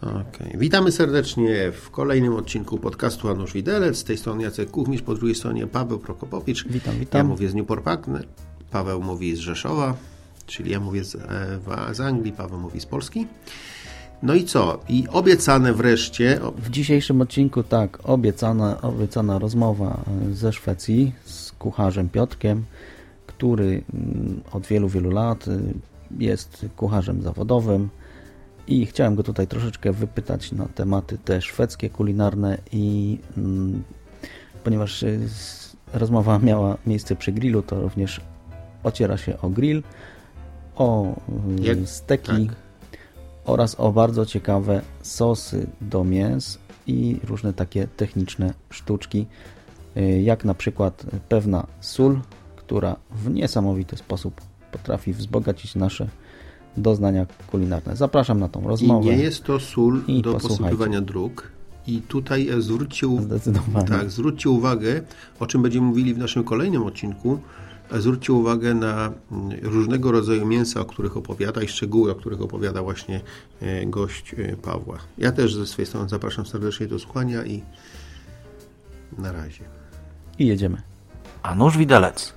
Okej. Witamy serdecznie w kolejnym odcinku podcastu Anusz Widelec. Z tej strony Jacek Kuchmisz, po drugiej stronie Paweł Prokopowicz. Witam, witam. Ja mówię z Newport Packne, Paweł mówi z Rzeszowa, czyli ja mówię z, e, z Anglii, Paweł mówi z Polski. No i co? I obiecane wreszcie, W dzisiejszym odcinku tak, obiecana, obiecana rozmowa e, ze Szwecji z kucharzem Piotkiem, który mm, od wielu, wielu lat y, jest kucharzem zawodowym i chciałem go tutaj troszeczkę wypytać na tematy te szwedzkie, kulinarne i mm, ponieważ z- rozmowa miała miejsce przy grillu, to również ociera się o grill, o y, Jak- steki, tak. oraz o bardzo ciekawe sosy do mięs i różne takie techniczne sztuczki, y, jak na przykład pewna sól, która w niesamowity sposób potrafi wzbogacić nasze doznania kulinarne. Zapraszam na tą i rozmowę. nie jest to sól I do posypywania dróg. I tutaj e, zwróćcie, u- Zdecydowanie. tak, zwróćcie uwagę, o czym będziemy mówili w naszym kolejnym odcinku. E, Zwróćcie uwagę na mm, różnego rodzaju mięsa, o których opowiada i szczegóły, o których opowiada właśnie e, gość Pawła. Ja też ze swojej strony zapraszam serdecznie do słuchania i na razie. I jedziemy. A nóż widelec.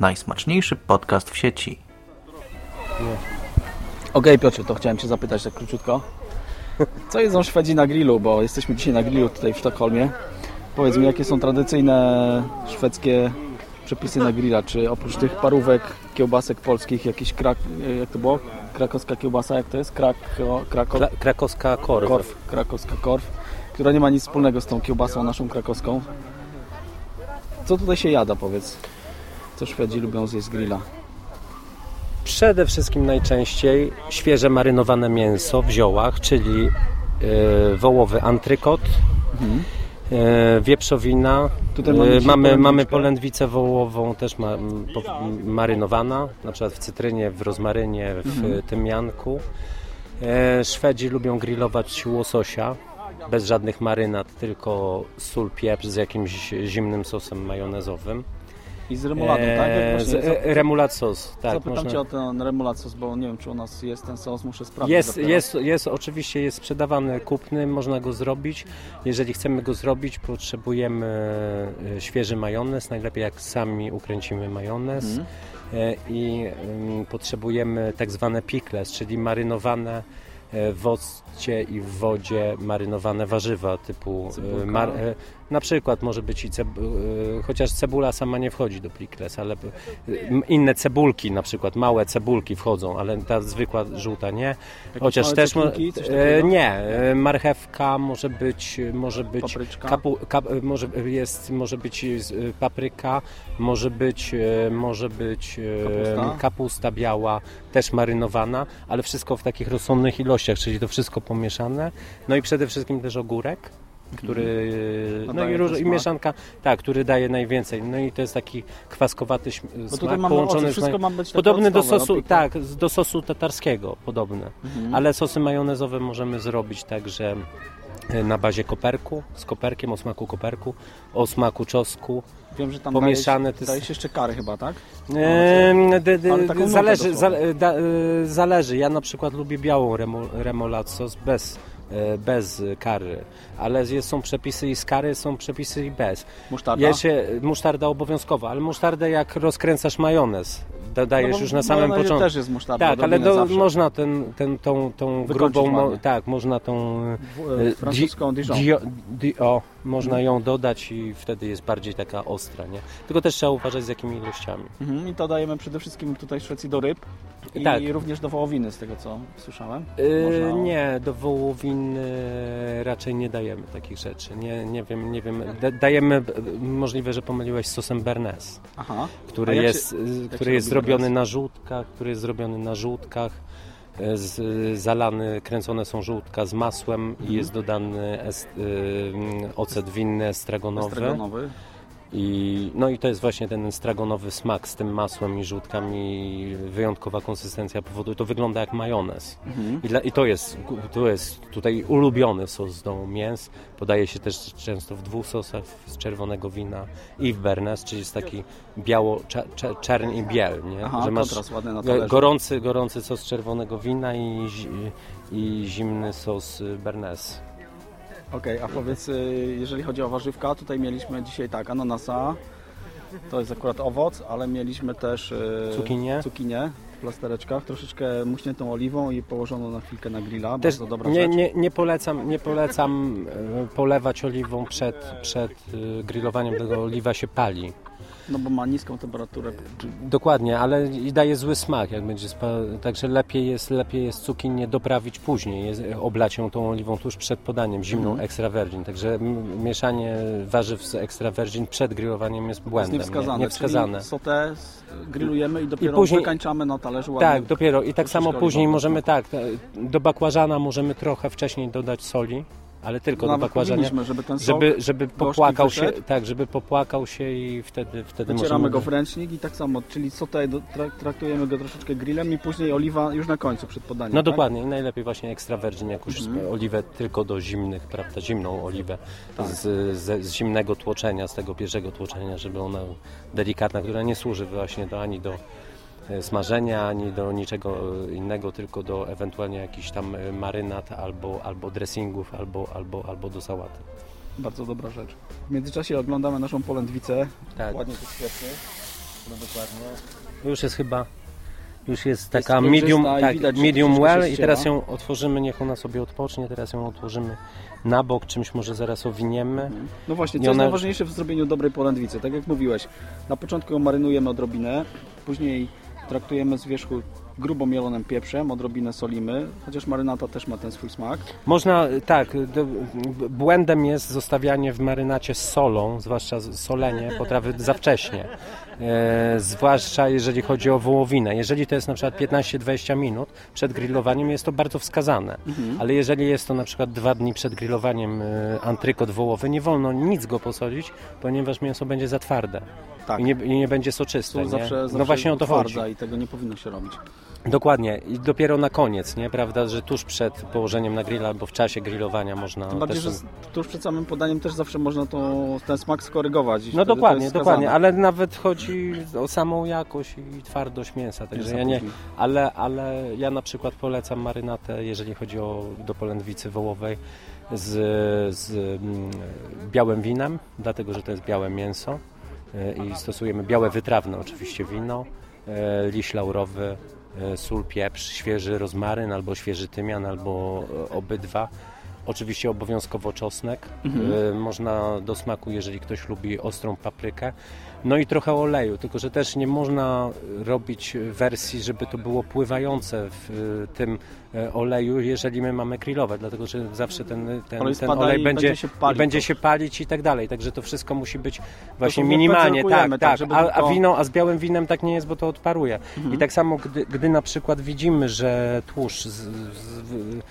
Najsmaczniejszy podcast w sieci. Okej Piotrze, to chciałem Cię zapytać tak króciutko. Co jedzą Szwedzi na grillu, bo jesteśmy dzisiaj na grillu tutaj w Sztokholmie. Powiedz mi, jakie są tradycyjne szwedzkie przepisy na grilla? Czy oprócz tych parówek, kiełbasek polskich, jakiś krak... jak to było? Krakowska kiełbasa, jak to jest? Krako... Krako... Kra- krakowska korw. Korw, krakowska korw, która nie ma nic wspólnego z tą kiełbasą naszą krakowską. Co tutaj się jada, powiedz? Co Szwedzi lubią zjeść z grilla? Przede wszystkim najczęściej świeże marynowane mięso w ziołach, czyli e, wołowy antrykot, e, wieprzowina. Mhm. Tutaj E, mamy dzisiaj mamy, mamy polędwicę wołową też ma, po, marynowana, na przykład w cytrynie, w rozmarynie, w Mhm. tymianku. E, Szwedzi lubią grillować łososia. Bez żadnych marynat, tylko sól, pieprz z jakimś zimnym sosem majonezowym. I z remoladą, tak? Jak E, właśnie z, zap- e, remulat sos, tak. Zapytam można- Cię o ten remoulade sos, bo nie wiem, czy u nas jest ten sos, muszę sprawdzić. Jest, jest, jest, oczywiście jest sprzedawany kupny, można go zrobić. Jeżeli chcemy go zrobić, potrzebujemy e, świeży majonez, najlepiej jak sami ukręcimy majonez. Mhm. E, I ym, potrzebujemy tak zwane pickles, czyli marynowane w occie i w wodzie marynowane warzywa typu mar, na przykład może być i cebu, e, chociaż cebula sama nie wchodzi do pickles, ale m, inne cebulki na przykład, małe cebulki wchodzą, ale ta zwykła żółta nie. Chociaż też cebulki, takiego? nie, marchewka może być może być kapu, kap, może jest może być papryka, może być może być Kapusta? kapusta biała, też marynowana, ale wszystko w takich rozsądnych ilościach, czyli to wszystko pomieszane. No i przede wszystkim też ogórek, który no Nadaje i, róż, i mieszanka, tak, który daje najwięcej. No i to jest taki kwaskowaty smak połączony owoce, z wszystko maj- ma być Podobny do sosu, no, tak, do sosu tatarskiego podobne. Mhm. Ale sosy majonezowe możemy zrobić także e, na bazie koperku, z koperkiem, o smaku koperku, o smaku czosku. Wiem, że tam pomieszane dajesz, dajesz jeszcze kary chyba, tak? Ehm, d, d, zależy, za, da, e, zależy. Ja na przykład lubię białą remo, remoulade sos bez, bez kary, ale jest, są przepisy i z kary, są przepisy i bez. Musztarda? Się, musztarda obowiązkowa, ale musztardę jak rozkręcasz majonez, dodajesz No już na samym początku. też jest musztarda, Tak, ale do, można ten, ten, tą, tą Wykończyć grubą, mo, tak, można tą W- e, e, francuską Dijon. Di, o, można ją dodać i wtedy jest bardziej taka ostra, nie? Tylko też trzeba uważać z jakimi ilościami. Mhm. I to dajemy przede wszystkim tutaj w Szwecji do ryb i Tak. również do wołowiny, z tego co słyszałem. Yy, Można- Nie, do wołowiny raczej nie dajemy takich rzeczy. Nie, nie wiem, nie wiem. Da, dajemy, możliwe, że pomyliłeś z sosem Bernes, Aha. który jest, się- y, jak który się jest robi zrobiony Bernes? na żółtkach, który jest zrobiony na żółtkach. E, Z, zalany, kręcone są żółtka z masłem i jest dodany est, y, ocet winny estragonowy. Estragonowy. I, no i to jest właśnie ten stragonowy smak z tym masłem i żółtkami, wyjątkowa konsystencja powoduje, to wygląda jak majonez. I, dla, I to jest, to jest tutaj ulubiony sos do mięs. Podaje się też często w dwóch sosach, z czerwonego wina i w bernes, czyli jest taki biało, cze, cze, czern i biel, nie? Aha, go- talerzu. gorący, gorący sos czerwonego wina i, i zimny sos bernes. Okej, a powiedz, y, jeżeli chodzi o warzywka, tutaj mieliśmy dzisiaj tak, ananasa, to jest akurat owoc, ale mieliśmy też y, Cukinię. cukinię w plastereczkach, troszeczkę muśniętą oliwą i położoną na chwilkę na grilla, Też bardzo dobra nie, rzecz. nie, nie polecam, nie polecam e, polewać oliwą przed, przed e, grillowaniem, tego oliwa się pali. No bo ma niską temperaturę. Dokładnie, ale i daje zły smak, jak będzie spa- także lepiej jest, lepiej jest cukinię doprawić później, jest, oblać ją tą oliwą tuż przed podaniem, zimną Mhm. extra virgin. Także mieszanie warzyw z extra virgin przed grillowaniem jest Jest błędem. niewskazane, nie? Niewskazane. sotę grillujemy i dopiero później- wykańczamy na talerzu ładnie. Tak, dopiero. I tak samo później możemy tak, do bakłażana możemy trochę wcześniej dodać soli, ale tylko do Nawet bakłażania. powinniśmy, żeby ten Żeby, żeby popłakał się, tak, żeby popłakał się i wtedy, wtedy wycieramy możemy... go w ręcznik i tak samo, czyli do, tra- traktujemy go troszeczkę grillem i później oliwa już na końcu przed podaniem. No tak? dokładnie i najlepiej właśnie extra virgin, jak już Mhm. oliwę tylko do zimnych, prawda, zimną oliwę Tak. z, z, z zimnego tłoczenia, z tego pierwszego tłoczenia, żeby ona delikatna, która nie służy właśnie do, ani do smażenia, ani do niczego e, innego, tylko do ewentualnie jakiś tam e, marynat albo, albo dressingów, albo, albo, albo do sałaty. Bardzo dobra rzecz. W międzyczasie oglądamy naszą polędwicę. Tak, Ładnie to świetnie. no dokładnie. Już jest chyba, już jest Jest taka sprężysta medium, tak, widać, medium well i teraz ją otworzymy, niech ona sobie odpocznie, teraz ją otworzymy na bok, czymś może zaraz owiniemy. No właśnie, co jest ona- najważniejsze w zrobieniu dobrej polędwicy? Tak jak mówiłeś, na początku ją marynujemy odrobinę, później traktujemy z wierzchu grubo mielonym pieprzem, odrobinę solimy, chociaż marynata też ma ten swój smak. Można, tak, do, błędem jest zostawianie w marynacie solą, zwłaszcza solenie potrawy za wcześnie. E, zwłaszcza jeżeli chodzi o wołowinę. Jeżeli to jest na przykład 15-20 minut przed grillowaniem, jest to bardzo wskazane. Ale jeżeli jest to na przykład dwa dni przed grillowaniem e, antrykot wołowy, nie wolno nic go posolić, ponieważ mięso będzie za twarde. Tak. I nie, I nie będzie soczyste. Nie? zawsze, zawsze no właśnie o to chodzi. i tego nie powinno się robić. Dokładnie. I dopiero na koniec, nie? Prawda, że tuż przed położeniem na grilla albo w czasie grillowania można Tym bardziej, też... że tuż przed samym podaniem też zawsze można to, ten smak skorygować. No dokładnie, dokładnie, ale nawet chodzi o samą jakość i twardość mięsa, także Mięsa ja nie, ale, ale ja na przykład polecam marynatę, jeżeli chodzi o do polędwicy wołowej z, z mm, białym winem, dlatego że to jest białe mięso i stosujemy białe wytrawne oczywiście wino, e, liść laurowy, e, sól, pieprz, świeży rozmaryn albo świeży tymian albo e, obydwa. Oczywiście obowiązkowo czosnek. E, Można do smaku, jeżeli ktoś lubi ostrą paprykę. No i trochę oleju, tylko że też nie można robić wersji, żeby to było pływające w e, tym e, oleju, jeżeli my mamy grillowe, dlatego że zawsze ten, ten, Olej ten olej będzie, będzie się palić i będzie to. się palić i tak dalej. Także to wszystko musi być właśnie minimalnie. Tak, tak, tak. A, Mhm. a wino, a z białym winem tak nie jest, bo to odparuje. I tak samo, gdy, gdy na przykład widzimy, że tłuszcz z, z,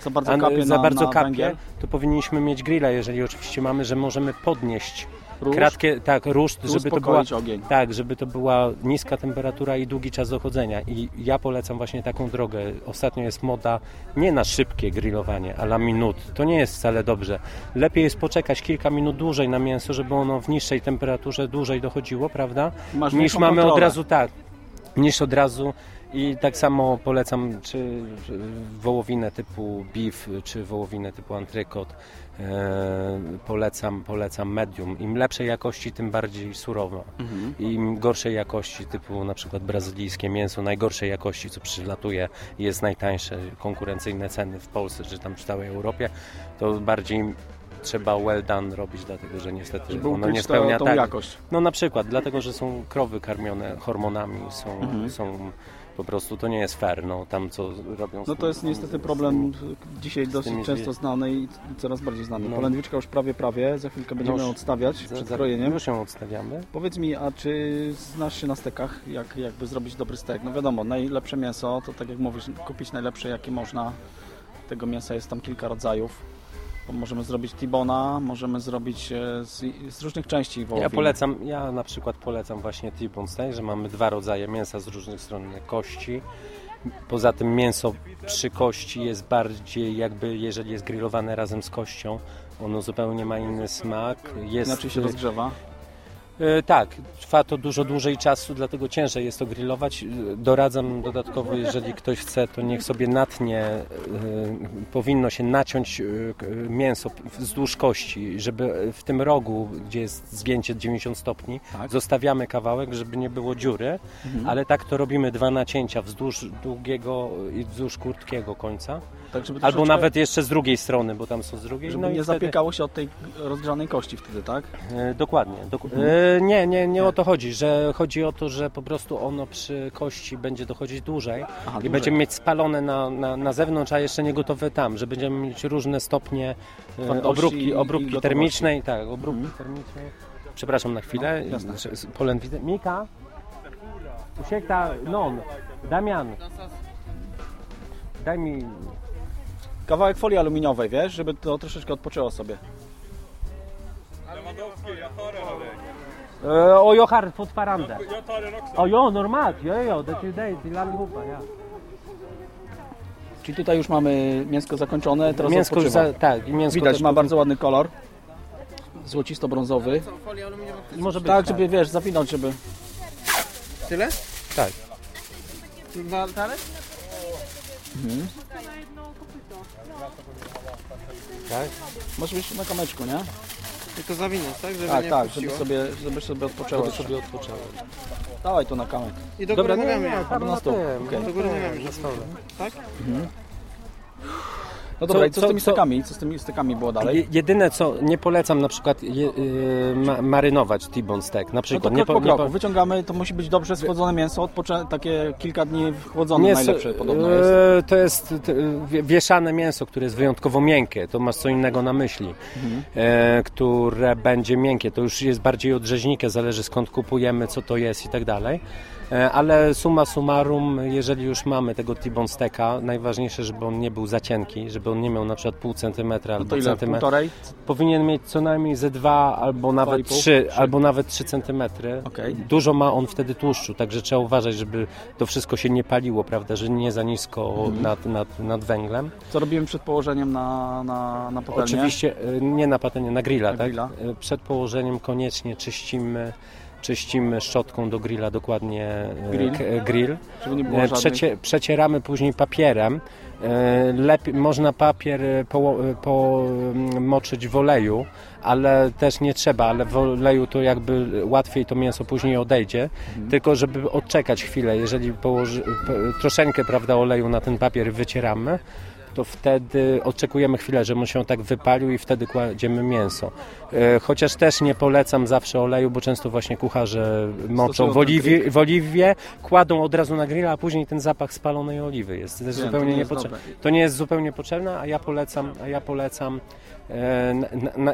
Za bardzo kapie za na, bardzo na kapie, to powinniśmy mieć grilla, jeżeli oczywiście mamy, że możemy podnieść Róż, kratkę, tak, tu żeby to była ogień. tak, żeby to była niska temperatura i długi czas dochodzenia. I ja polecam właśnie taką drogę. Ostatnio jest moda nie na szybkie grillowanie, a na minut. To nie jest wcale dobrze. Lepiej jest poczekać kilka minut dłużej na mięso, żeby ono w niższej temperaturze dłużej dochodziło, prawda? Masz niż mamy od kontrolę. razu tak. Niż od razu i tak samo polecam czy wołowinę typu beef, czy wołowinę typu antrykot. E, polecam, polecam medium. Im lepszej jakości, tym bardziej surowo. Mhm. Im gorszej jakości, typu na przykład brazylijskie mięso, najgorszej jakości, co przylatuje jest najtańsze, konkurencyjne ceny w Polsce, czy tam w całej Europie, to bardziej trzeba well done robić, dlatego że niestety Żeby ono nie spełnia to, tą tak. jakość. No na przykład, dlatego że są krowy karmione hormonami, są, Mhm. są po prostu to nie jest fair, no tam co robią. No to jest niestety problem dzisiaj dosyć często znany i coraz bardziej znany. No. Polędwiczka już prawie, prawie, za chwilkę będziemy No ją już- odstawiać za- przed krojeniem. Już ją odstawiamy. Powiedz mi, a czy znasz się na stekach, jak, jakby zrobić dobry stek? No wiadomo, najlepsze mięso, to tak jak mówisz, kupić najlepsze jakie można. Tego mięsa jest tam kilka rodzajów. Możemy zrobić T-bona, możemy zrobić e, z, z różnych części wołowiny. Ja polecam, ja na przykład polecam właśnie T-bone steak, że mamy dwa rodzaje mięsa z różnych stron kości. Poza tym mięso przy kości jest bardziej jakby, jeżeli jest grillowane razem z kością, ono zupełnie ma inny smak. Jest, Inaczej się rozgrzewa. E, Tak, trwa to dużo dłużej czasu, dlatego ciężej jest to grillować. E, Doradzam dodatkowo, jeżeli ktoś chce, to niech sobie natnie, e, powinno się naciąć mięso wzdłuż kości, żeby w tym rogu, gdzie jest zgięcie 90 stopni, Tak. zostawiamy kawałek, żeby nie było dziury, Mhm. ale tak to robimy dwa nacięcia wzdłuż długiego i wzdłuż krótkiego końca, Tak, żeby albo nawet jeszcze z drugiej strony, bo tam są z drugiej. Żeby no nie wtedy- zapiekało się od tej rozgrzanej kości wtedy, tak? E, Dokładnie. Doku- Mhm. e, nie, nie, nie o to chodzi, że chodzi o to, że po prostu ono przy kości będzie dochodzić dłużej Aha, i dłużej. będziemy mieć spalone na, na, na zewnątrz, a jeszcze nie gotowe tam, że będziemy mieć różne stopnie e, Twardości obróbki, obróbki termicznej, tak, obróbki Mhm. termicznej. Przepraszam na chwilę, No, jasne. z- z- Polen widzę. Mika? Usiekta, non. Damian. Daj mi Kawałek folii aluminiowej, wiesz, żeby to troszeczkę odpoczęło sobie. E, O, jag har fortfarande. O, ja, normalt. Ja, ja, det är dig till allihopa, ja. Czyli tutaj już mamy mięsko zakończone, teraz Mięsko już odpoczywa. za, tak, i mięsko Widać, też ma bardzo ładny kolor. Złocisto-brązowy. może być Tak, żeby, wiesz, zawinąć, żeby... Tyle? Tak. Dwa talerz? Tak. Może być na kameczku, nie? Tylko zawinąć, tak? Żeby Tak, nie tak, puściło. żeby sobie, żeby sobie odpoczęło. Żeby sobie odpoczęło. Dawaj tu na kamek. I do Dobra, góry nie, nogami. nie, Albo tam na na stół. tym, Okej. Do góry nogami. na stole. Tak? No dobra, Co- i co, co- z tymi stykami? Co z tymi stykami było dalej? Je, jedyne co, nie polecam na przykład je, y, ma, marynować T-bone steak, na No to przykład. krok nie po nie kroku. Wyciągamy, to musi być dobrze schłodzone mięso, odpoczę, takie kilka dni chłodzone Nie, najlepsze podobno e, jest. To jest wie- wieszane mięso, które jest wyjątkowo miękkie. To masz co innego na myśli. Mhm. E, które będzie miękkie. To już jest bardziej od rzeźnika, zależy skąd kupujemy, co to jest i tak dalej. E, ale summa summarum, jeżeli już mamy tego T-bone steaka, najważniejsze, żeby on nie był za cienki, żeby on nie miał na przykład pół centymetra No albo to ile? centymetr. Półtorej? Powinien mieć co najmniej ze dwa albo nawet trzy, albo nawet trzy centymetry. Okej. Dużo ma on wtedy tłuszczu, także trzeba uważać, żeby to wszystko się nie paliło, prawda, że nie za nisko Mhm. nad, nad, nad węglem. Co robimy przed położeniem na, na, na patelnię? Oczywiście e, nie na patelnię, na grilla, Na tak? grilla. E, Przed położeniem koniecznie czyścimy, czyścimy szczotką do grilla dokładnie e, Grill. grill. Przecie, przecieramy później papierem. E, Lepiej, można papier e, poło- e, pomoczyć w oleju, ale też nie trzeba, ale w oleju to jakby łatwiej to mięso później odejdzie, Mhm. tylko żeby odczekać chwilę, jeżeli położy, troszeczkę prawda, oleju na ten papier wycieramy, to wtedy oczekujemy chwilę, żeby on się tak wypalił i wtedy kładziemy mięso. E, Chociaż też nie polecam zawsze oleju, bo często właśnie kucharze moczą w oliwie, w oliwie, kładą od razu na grilla, a później ten zapach spalonej oliwy jest zupełnie nie jest niepotrzebny. To nie jest zupełnie potrzebne, a ja polecam, a ja polecam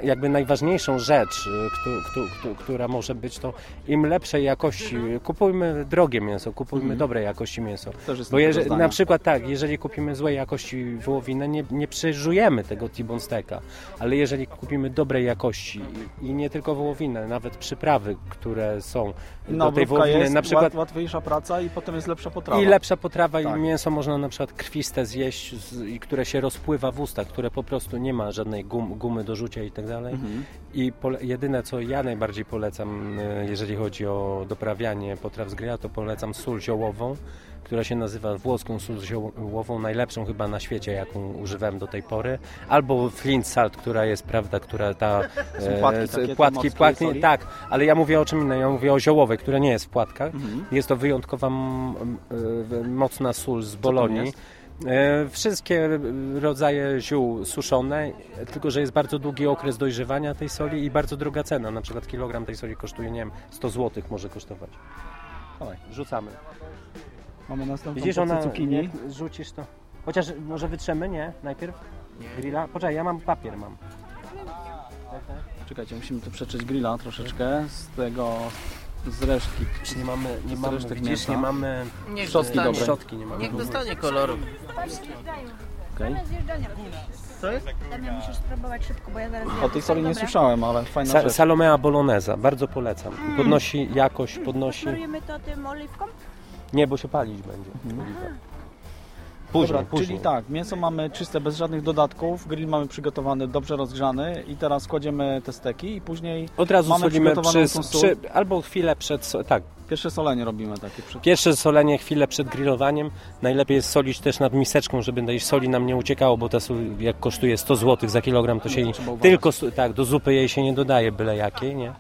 jakby najważniejszą rzecz, e, któ, któ, któ, która może być to im lepszej jakości, kupujmy drogie mięso, kupujmy dobrej jakości mięso. Mhm. Bo jeżeli, na przykład tak, jeżeli kupimy złej jakości wołowinę, nie, nie przeżujemy tego T-bone steaka, ale jeżeli kupimy dobrej jakości i nie tylko wołowinę, nawet przyprawy, które są Inna do tej wołowiny, jest, na przykład łat, łatwiejsza praca i potem jest lepsza potrawa. i lepsza potrawa Tak. i mięso można na przykład krwiste zjeść, z, i które się rozpływa w ustach, które po prostu nie ma żadnej gum, gumy do rzucia i tak dalej. Mhm. I pole, jedyne co ja najbardziej polecam, e, jeżeli chodzi o doprawianie potraw z grilla, to polecam sól ziołową, która się nazywa włoską sól ziołową, najlepszą chyba na świecie, jaką używałem do tej pory. Albo flint salt, która jest, prawda, która ta... e, płatki takie, te płatki, morskie płatki, soli? tak, ale ja mówię o czym innym, ja mówię o ziołowej, która nie jest w płatkach. Mhm. Jest to wyjątkowa m, e, mocna sól z Bolonii. E, Wszystkie rodzaje ziół suszone, tylko że jest bardzo długi okres dojrzewania tej soli i bardzo droga cena. Na przykład kilogram tej soli kosztuje, nie wiem, 100 zł może kosztować. Dawaj. Rzucamy. Mamy następną Widzisz, ona, cukinii. rzucisz to... Chociaż może wytrzemy, nie? Najpierw? Grilla? Poczekaj, ja mam papier, mam. Czekajcie, musimy tu przetrzeć grilla troszeczkę z tego, z resztki. Już nie mamy, nie Z mamy, resztek widzisz, mięsa. nie mamy... Niech Szczotki dostanie, dobre. Szczotki nie mamy. Niech dostanie koloru. Okej. Co jest? Damian, musisz spróbować szybko, bo ja zaraz... O tej soli nie Dobra. słyszałem, ale fajna Sa- rzecz. Salomea Bolognese, bardzo polecam. Podnosi jakość, podnosi... Smarujemy to tym oliwką? Nie, bo się palić będzie. oliwa. Później, Dobra, później. czyli tak, mięso mamy czyste, bez żadnych dodatków, grill mamy przygotowany, dobrze rozgrzany i teraz kładziemy te steki i później Od razu mamy solimy przygotowaną przy, albo chwilę przed... Tak, Pierwsze solenie robimy takie. Przed... Pierwsze solenie chwilę przed grillowaniem. Najlepiej jest solić też nad miseczką, żeby tej soli nam nie uciekało, bo ta sól jak kosztuje 100 zł za kilogram, to się jej, tylko tak, do zupy jej się nie dodaje byle jakiej, nie?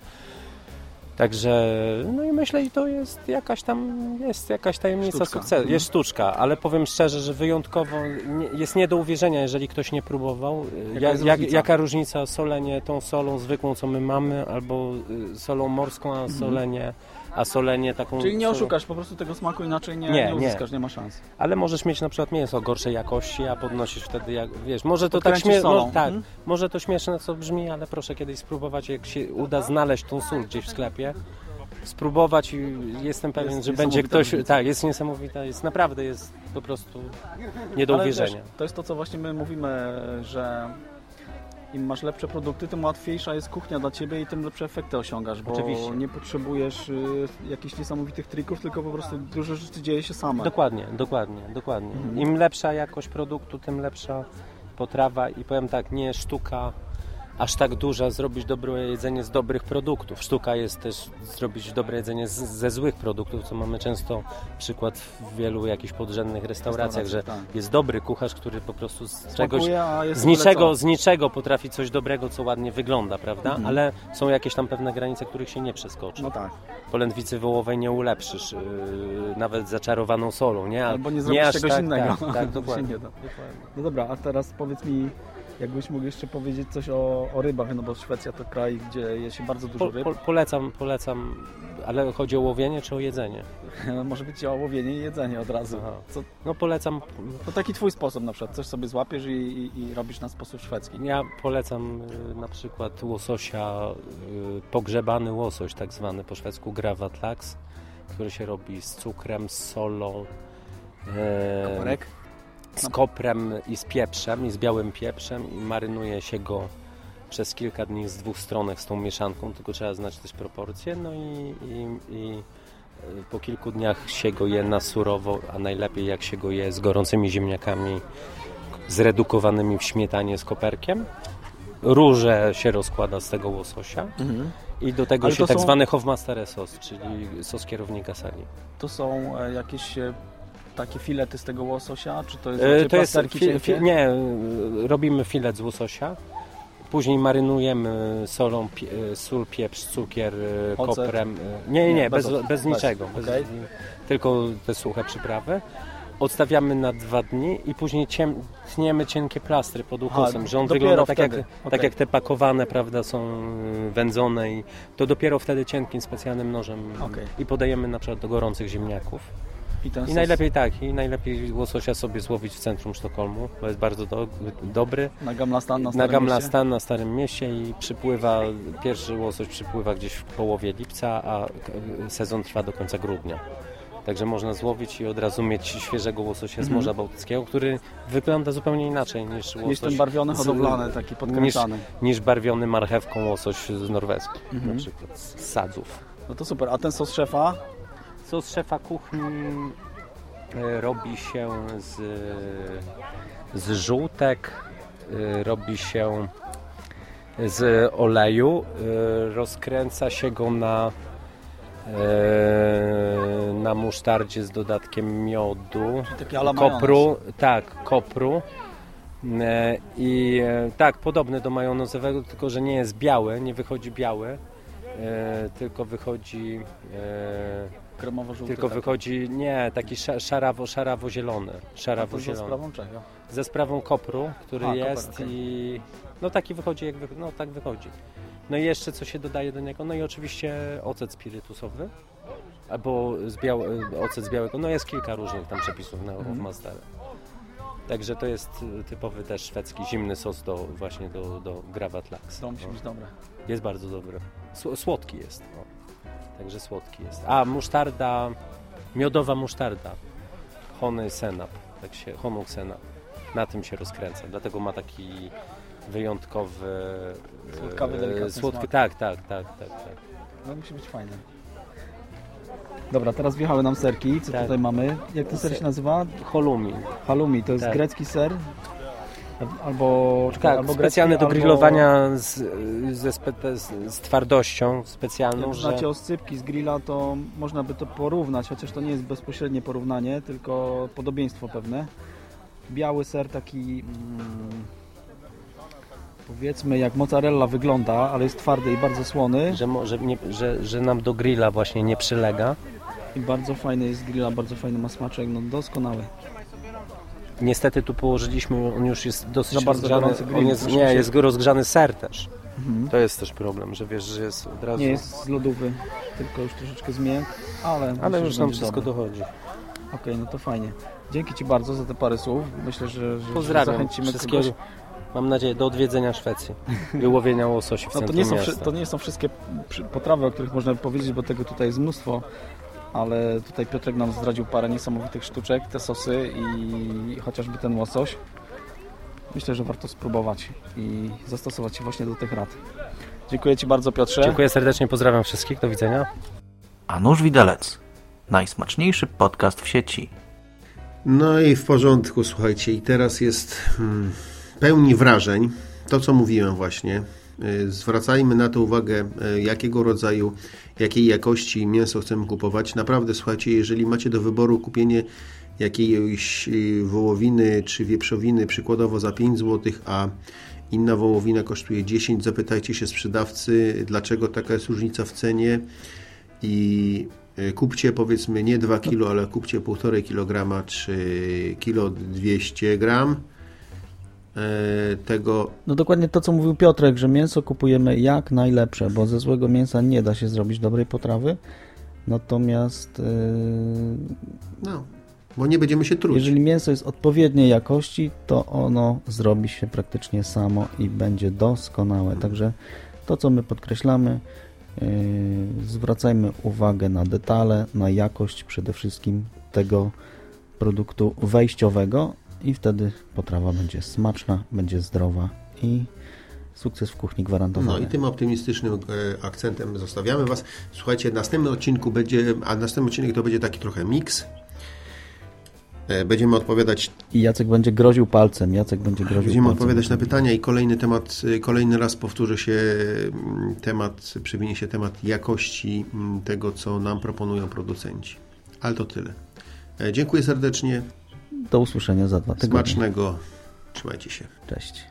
Także, no i myślę, i to jest jakaś tam, jest jakaś tajemnica Sztuczka. sukcesu. Mhm. Jest sztuczka, ale powiem szczerze, że wyjątkowo nie, jest nie do uwierzenia, jeżeli ktoś nie próbował. Jaka Ja, jak, różnica? jaka różnica solenie tą solą zwykłą, co my mamy, albo y, solą morską, a solenie, a solenie taką... Czyli nie oszukasz po prostu tego smaku, inaczej nie, Nie, nie, nie. uzyskasz, nie. ma szans. ale możesz mieć na przykład mięso gorszej jakości, a podnosisz wtedy, jak, wiesz, może to tak, Podkręcisz śmie- solą. no, tak, Mhm. może to śmieszne co brzmi, ale proszę kiedyś spróbować, jak się uda znaleźć tą sól gdzieś w sklepie, spróbować i jestem pewien, Jest że będzie ktoś, tak, jest niesamowita, jest naprawdę, jest po prostu nie do Ale uwierzenia. Wiesz, to jest to, co właśnie my mówimy, że im masz lepsze produkty, tym łatwiejsza jest kuchnia dla Ciebie i tym lepsze efekty osiągasz, bo Oczywiście. nie potrzebujesz y, jakichś niesamowitych trików, tylko po prostu dużo rzeczy dzieje się same. Dokładnie, dokładnie, dokładnie. Mhm. Im lepsza jakość produktu, tym lepsza potrawa i powiem tak, nie sztuka aż tak duża zrobić dobre jedzenie z dobrych produktów. Sztuka jest też zrobić dobre jedzenie z, ze złych produktów, co mamy często przykład w wielu jakichś podrzędnych restauracjach, że tak. jest dobry kucharz, który po prostu z czegoś Smakuje, z niczego, z niczego potrafi coś dobrego, co ładnie wygląda, prawda? Mhm. Ale są jakieś tam pewne granice, których się nie przeskoczy. No tak. Polędwicy wołowej nie ulepszysz, yy, nawet zaczarowaną solą, nie? Albo nie zrobisz aż czegoś tak, innego. Tak, tak dokładnie. nie da. No dobra, a teraz powiedz mi, jakbyś mógł jeszcze powiedzieć coś o, o rybach, no bo Szwecja to kraj, gdzie je się bardzo dużo ryb. po, polecam, polecam, ale chodzi o łowienie czy o jedzenie? Może być o łowienie i jedzenie od razu. No polecam, to taki twój sposób na przykład, coś sobie złapiesz i, i, i robisz na sposób szwedzki. ja polecam y, na przykład łososia, y, pogrzebany łosoś, tak zwany po szwedzku gravatlax, który się robi z cukrem, z solą, e? Z koprem i z pieprzem, i z białym pieprzem i marynuje się go przez kilka dni z dwóch stronek z tą mieszanką, tylko trzeba znać też proporcje, no i, i, i y, po kilku dniach się go je na surowo, a najlepiej jak się go je z gorącymi ziemniakami zredukowanymi w śmietanie z koperkiem. Róże się rozkłada z tego łososia i do tego Ale się tak są- zwany Hofmaster sos, czyli sos kierownika sali. To są e, jakieś e, takie filety z tego łososia, czy to jest, E, To jest fi, fi, nie, e, robimy filet z łososia. Później marynujemy solą, pie, e, sól, pieprz, cukier, Ocet? koprem. Nie, nie, nie, bez, bez bez, niczego. Bez, okej. Tylko te suche przyprawy. Odstawiamy na dwa dni i później ciem, tniemy cienkie plastry pod ukosem, że on wygląda tak jak, wtedy. tak jak te pakowane, prawda, są wędzone i to dopiero wtedy cienkim specjalnym nożem Okej. i podajemy na przykład do gorących ziemniaków. I, I najlepiej tak, i najlepiej łososia sobie złowić w centrum Sztokholmu, bo jest bardzo do, dobry. Na Gamla Stan, na Na Starym Gamla Mieście? Stan na Starym Mieście i przypływa, pierwszy łosoś przypływa gdzieś w połowie lipca, a sezon trwa do końca grudnia. Także można złowić i od razu mieć świeżego łososia z Mhm. Morza Bałtyckiego, który wygląda zupełnie inaczej niż łosoś Niż ten barwiony hodowlany, taki podkręcany. Niż, niż barwiony marchewką łosoś z Norweski, Mhm. na przykład z sadzów. No to super. A ten sos szefa? Sos szefa kuchni e, robi się z, z żółtek, e, robi się z oleju, e, rozkręca się go na, na musztardzie z dodatkiem miodu, kopru, tak, kopru. I tak, podobny do majonezowego, tylko że nie jest biały, nie wychodzi biały, tylko wychodzi Kremowo-żółty. tylko wychodzi, nie, taki sza- szarawo, szarawo zielony. A to Szarawo za zielony. sprawą czego? Ze sprawą kopru, który A, koper, jest okej. i no taki wychodzi, jak wy, no tak wychodzi. No i jeszcze co się dodaje do niego? No i oczywiście ocet spirytusowy, albo z biał, ocet z białego, no jest kilka różnych tam przepisów na Mhm. mhm. Także to jest y, typowy też szwedzki zimny sos do właśnie do, do Gravatlax. To musi No. być dobre. Jest bardzo dobry. Sł- Słodki jest. O. Także słodki jest. A musztarda, miodowa musztarda. Hony senap. Tak się, honung senap. Na tym się rozkręca. Dlatego ma taki wyjątkowy... e, Słodkawy, delikatny słodki, smak. Tak, tak, tak, tak, tak. No musi być fajne. Dobra, teraz wjechały nam serki. Co Tak. tutaj mamy? Jak ten ser się nazywa? Holumi. Halloumi, to jest Tak. grecki ser? Albo, Tak, albo specjalny grecki, do grillowania z, ze spe, z, z twardością specjalną, Jak że... znacie oscypki z grilla, to można by to porównać, chociaż to nie jest bezpośrednie porównanie, tylko podobieństwo pewne. Biały ser taki mm, powiedzmy jak mozzarella wygląda, ale jest twardy i bardzo słony Że, że, nie, że, że nam do grilla właśnie nie przylega. i bardzo fajny jest z grilla, bardzo fajny ma smaczek, no doskonały. Niestety tu położyliśmy, on już jest dosyć Za bardzo rozgrzany. gorący grill, On jest, nie, się- jest rozgrzany ser też. Mhm. To jest też problem, że wiesz, że jest od razu... Nie jest z lodówy, tylko już troszeczkę zmięk, ale, Ale już nam wszystko dobry. dochodzi. Okej, no to fajnie. Dzięki Ci bardzo za te parę słów. Myślę, że, że Pozdrawiam zachęcimy wszystkiego. kogoś. Mam nadzieję do odwiedzenia Szwecji i łowienia łososi w No to centrum nie, są, to nie są wszystkie potrawy, o których można by powiedzieć, bo tego tutaj jest mnóstwo. Ale tutaj Piotrek nam zdradził parę niesamowitych sztuczek, te sosy i chociażby ten łosoś. Myślę, że warto spróbować i zastosować się właśnie do tych rad. Dziękuję Ci bardzo Piotrze. Dziękuję serdecznie, pozdrawiam wszystkich, do widzenia. A nóż widelec. Najsmaczniejszy podcast w sieci. No i w porządku, słuchajcie, i teraz jest hmm, pełni wrażeń. To, co mówiłem właśnie. Y, Zwracajmy na to uwagę, y, jakiego rodzaju, jakiej jakości mięso chcemy kupować. Naprawdę, słuchajcie, jeżeli macie do wyboru kupienie jakiejś y, wołowiny czy wieprzowiny, przykładowo za 5 zł, a inna wołowina kosztuje 10, zapytajcie się sprzedawcy, dlaczego taka jest różnica w cenie i kupcie powiedzmy nie 2 kg, ale kupcie 1,5 kg czy kilo 200 gram e, tego No dokładnie to, co mówił Piotrek, że mięso kupujemy jak najlepsze, bo ze złego mięsa nie da się zrobić dobrej potrawy. Natomiast yy, no, bo nie będziemy się truć. jeżeli mięso jest odpowiedniej jakości, to ono zrobi się praktycznie samo i będzie doskonałe. Także to, co my podkreślamy, yy, zwracajmy uwagę na detale, na jakość przede wszystkim tego produktu wejściowego i wtedy potrawa będzie smaczna, będzie zdrowa i sukces w kuchni gwarantowany. No i tym optymistycznym e, akcentem zostawiamy Was. Słuchajcie, w następnym odcinku będzie, a następny odcinek to będzie taki trochę miks. E, Będziemy odpowiadać, I Jacek będzie groził palcem. Jacek będzie groził będziemy palcem. odpowiadać na pytania i kolejny temat, e, kolejny raz powtórzy się mm, temat, przewinie się temat jakości mm, tego, co nam proponują producenci. Ale to tyle. Dziękuję serdecznie. Do usłyszenia za dwa tygodnie. Smacznego. Trzymajcie się. Cześć.